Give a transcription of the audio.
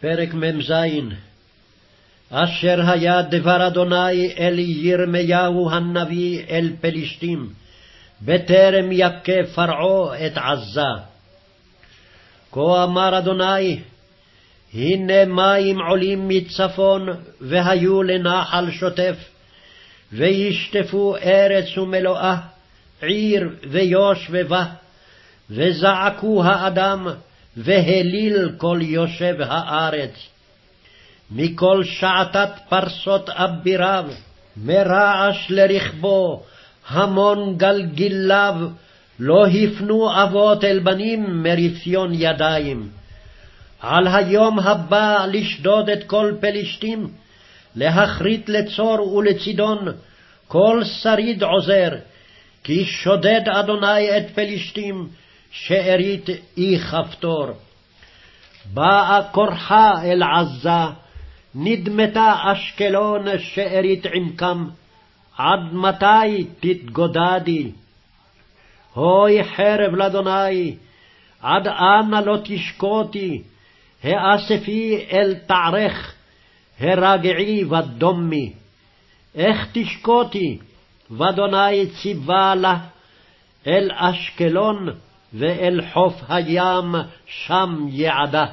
פרק מ"ז אשר היה דבר אדוני אל ירמיהו הנביא אל פלשתים, בטרם יכה פרעה את עזה. כה אמר אדוני, הנה מים עולים מצפון, והיו לנחל שוטף, וישטפו ארץ ומלואה, עיר ויושבבה, וזעקו האדם, והליל כל יושב הארץ. מכל שעתת פרסות אביריו, מרעש לרכבו, המון גלגיליו, לא הפנו אבות אל בנים מרפיון ידיים. על היום הבא לשדוד את כל פלשתים, להכרית לצור ולצידון, כל שריד עוזר, כי שודד אדוני את פלשתים, שארית אי כפתור. באה כורחה אל עזה, נדמתה אשקלון שארית עמקם, עד מתי תתגודדי? הוי חרב לאדוני, עד אנה לא תשקוטי, האספי אל תערך, הרגעי ודומי. איך תשקוטי, ואדוני ציווה לה, אל אשקלון ואל חוף הים שם יעדה.